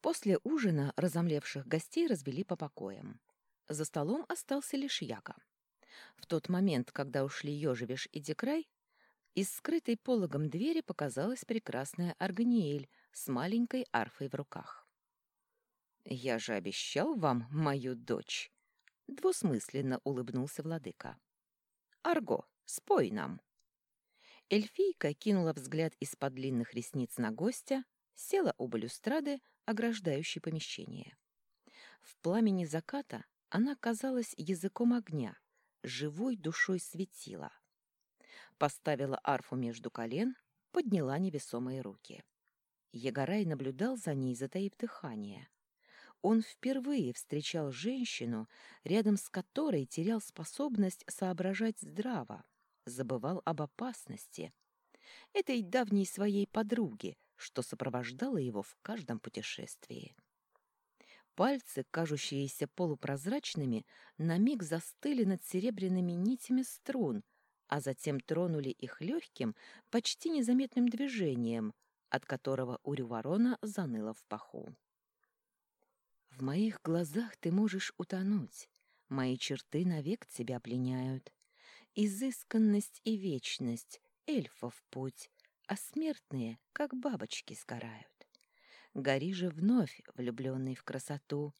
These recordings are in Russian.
После ужина разомлевших гостей развели по покоям. За столом остался лишь Яга. В тот момент, когда ушли Ёжевиш и Декрай, из скрытой пологом двери показалась прекрасная Арганиэль с маленькой арфой в руках. «Я же обещал вам мою дочь!» — двусмысленно улыбнулся владыка. «Арго, спой нам!» Эльфийка кинула взгляд из-под длинных ресниц на гостя, села у балюстрады, ограждающей помещение. В пламени заката она казалась языком огня, живой душой светила. Поставила арфу между колен, подняла невесомые руки. Егорай наблюдал за ней, затаив дыхание. Он впервые встречал женщину, рядом с которой терял способность соображать здраво, забывал об опасности. Этой давней своей подруге, что сопровождало его в каждом путешествии. Пальцы, кажущиеся полупрозрачными, на миг застыли над серебряными нитями струн, а затем тронули их легким, почти незаметным движением, от которого у Рюворона заныло в паху. «В моих глазах ты можешь утонуть, мои черты навек тебя пленяют. Изысканность и вечность — эльфов путь, а смертные, как бабочки, сгорают. Гори же вновь, влюбленный в красоту.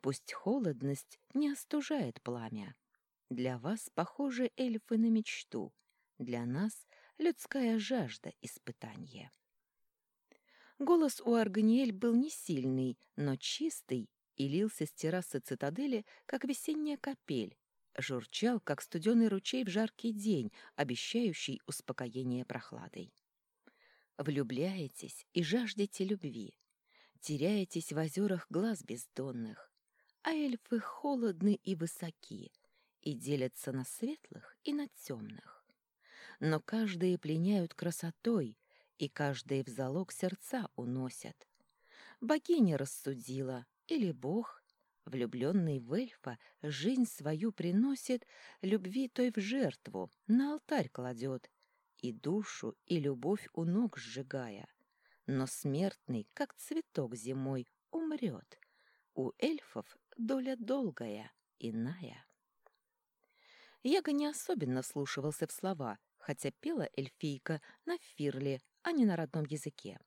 Пусть холодность не остужает пламя. Для вас похожи эльфы на мечту, для нас — людская жажда испытания. Голос у Арганиэль был не сильный, но чистый и лился с террасы цитадели, как весенняя капель, журчал, как студеный ручей в жаркий день, обещающий успокоение прохладой. Влюбляетесь и жаждете любви, теряетесь в озерах глаз бездонных, а эльфы холодны и высоки, и делятся на светлых и на темных. Но каждые пленяют красотой, и каждые в залог сердца уносят. Богиня рассудила, или бог, Влюбленный в эльфа жизнь свою приносит, любви той в жертву, на алтарь кладет, и душу, и любовь у ног сжигая. Но смертный, как цветок зимой, умрет. У эльфов доля долгая, иная. Яга не особенно вслушивался в слова, хотя пела эльфийка на фирле, а не на родном языке.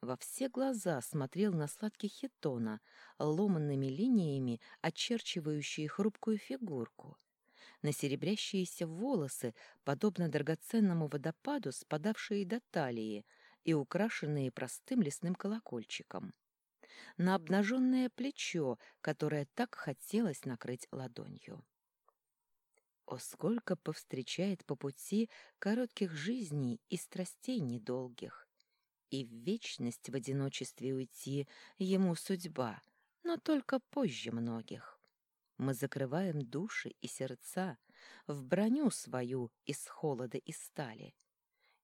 Во все глаза смотрел на сладкий хитона, ломанными линиями очерчивающие хрупкую фигурку, на серебрящиеся волосы, подобно драгоценному водопаду, спадавшие до талии и украшенные простым лесным колокольчиком, на обнаженное плечо, которое так хотелось накрыть ладонью. О, сколько повстречает по пути коротких жизней и страстей недолгих! и в вечность в одиночестве уйти ему судьба, но только позже многих. Мы закрываем души и сердца в броню свою из холода и стали.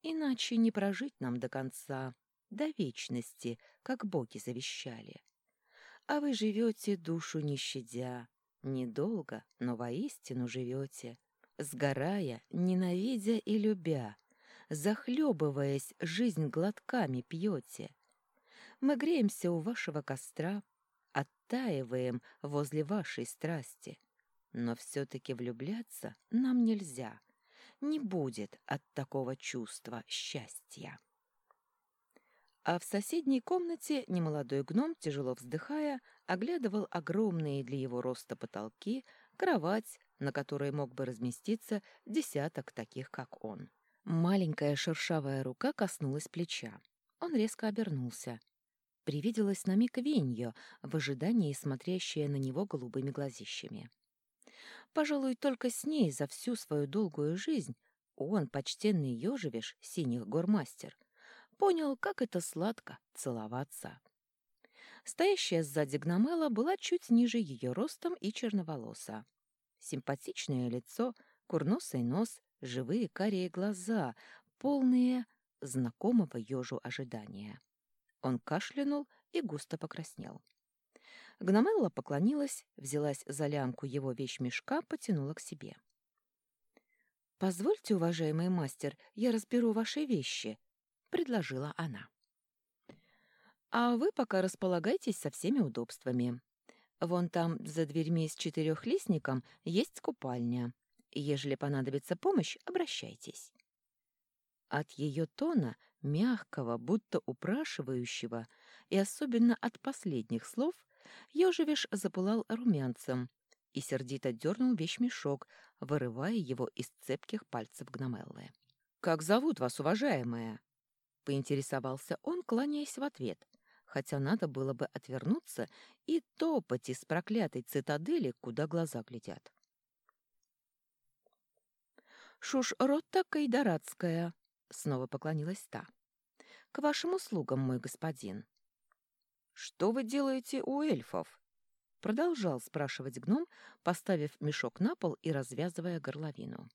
Иначе не прожить нам до конца, до вечности, как боги завещали. А вы живете душу не щадя, недолго, но воистину живете, сгорая, ненавидя и любя, захлебываясь, жизнь глотками пьете. Мы греемся у вашего костра, оттаиваем возле вашей страсти. Но все-таки влюбляться нам нельзя. Не будет от такого чувства счастья. А в соседней комнате немолодой гном, тяжело вздыхая, оглядывал огромные для его роста потолки, кровать, на которой мог бы разместиться десяток таких, как он. Маленькая шершавая рука коснулась плеча. Он резко обернулся. Привиделась на миг Веньё, в ожидании смотрящая на него голубыми глазищами. Пожалуй, только с ней за всю свою долгую жизнь он, почтенный ёжевиш, синих гормастер, понял, как это сладко целоваться. Стоящая сзади гномела была чуть ниже ее ростом и черноволоса. Симпатичное лицо, курносый нос, живые карие глаза, полные знакомого ежу ожидания. Он кашлянул и густо покраснел. Гномелла поклонилась, взялась за лямку его вещмешка, потянула к себе. «Позвольте, уважаемый мастер, я разберу ваши вещи», — предложила она. А вы пока располагайтесь со всеми удобствами. Вон там, за дверьми с четырехлистником, есть купальня. Ежели понадобится помощь, обращайтесь. От ее тона, мягкого, будто упрашивающего, и особенно от последних слов, Ёжевиш запылал румянцем и сердито дернул вещмешок, вырывая его из цепких пальцев Гномеллы. «Как зовут вас, уважаемая?» — поинтересовался он, кланяясь в ответ, хотя надо было бы отвернуться и топать из проклятой цитадели, куда глаза глядят. «Шуш-Ротта Кайдарадская», — снова поклонилась та. «К вашим услугам, мой господин». «Что вы делаете у эльфов?» Продолжал спрашивать гном, поставив мешок на пол и развязывая горловину.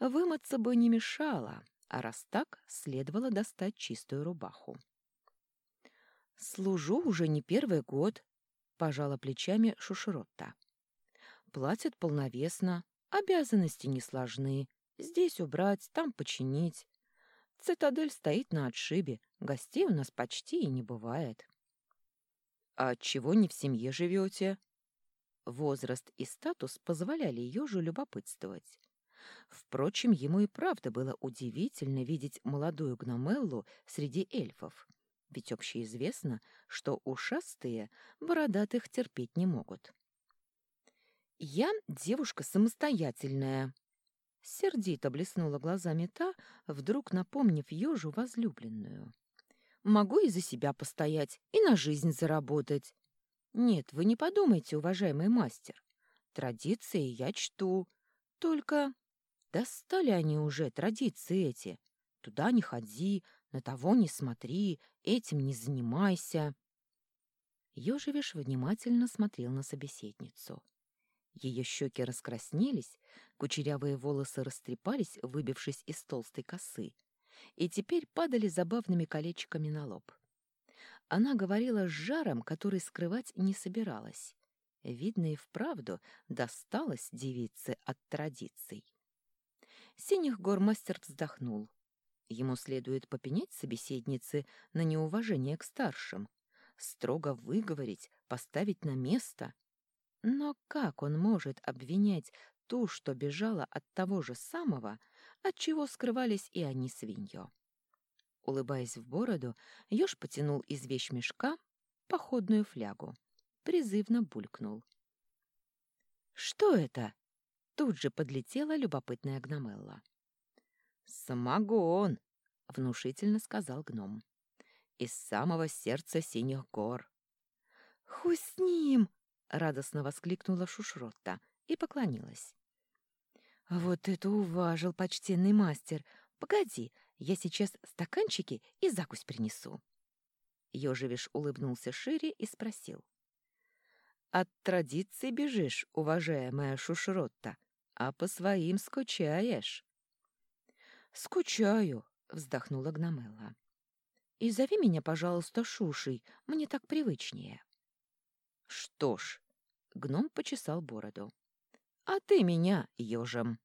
Вымыться бы не мешало, а раз так, следовало достать чистую рубаху. «Служу уже не первый год», — пожала плечами Шушеротта. «Платят полновесно, обязанности не сложны. Здесь убрать, там починить. Цитадель стоит на отшибе, гостей у нас почти и не бывает». «А чего не в семье живете?» Возраст и статус позволяли ежу любопытствовать. Впрочем, ему и правда было удивительно видеть молодую гномеллу среди эльфов, ведь общеизвестно, что ушастые бородатых терпеть не могут. «Я девушка самостоятельная», — сердито блеснула глазами та, вдруг напомнив ежу возлюбленную. Могу и за себя постоять, и на жизнь заработать. Нет, вы не подумайте, уважаемый мастер. Традиции я чту. Только достали они уже, традиции эти. Туда не ходи, на того не смотри, этим не занимайся. Ёжевиш внимательно смотрел на собеседницу. Ее щеки раскраснелись, кучерявые волосы растрепались, выбившись из толстой косы, и теперь падали забавными колечками на лоб. Она говорила с жаром, который скрывать не собиралась. Видно и вправду досталось девице от традиций. Синих гормастер вздохнул. Ему следует попенять собеседнице на неуважение к старшим, строго выговорить, поставить на место. Но как он может обвинять ту, что бежала от того же самого, отчего скрывались и они свиньё. Улыбаясь в бороду, еж потянул из вещмешка походную флягу. Призывно булькнул. «Что это?» Тут же подлетела любопытная гномелла. «Самогон!» — внушительно сказал гном. «Из самого сердца синих гор». «Хуй с ним!» — радостно воскликнула Шушротта и поклонилась. «Вот это уважил почтенный мастер! Погоди, я сейчас стаканчики и закусь принесу». Ёжевиш улыбнулся шире и спросил. «От традиции бежишь, уважаемая Шушротта, а по своим скучаешь?» «Скучаю», — вздохнула Гномелла. «И зови меня, пожалуйста, Шушей, мне так привычнее». «Что ж», — гном почесал бороду, — «а ты меня ежем».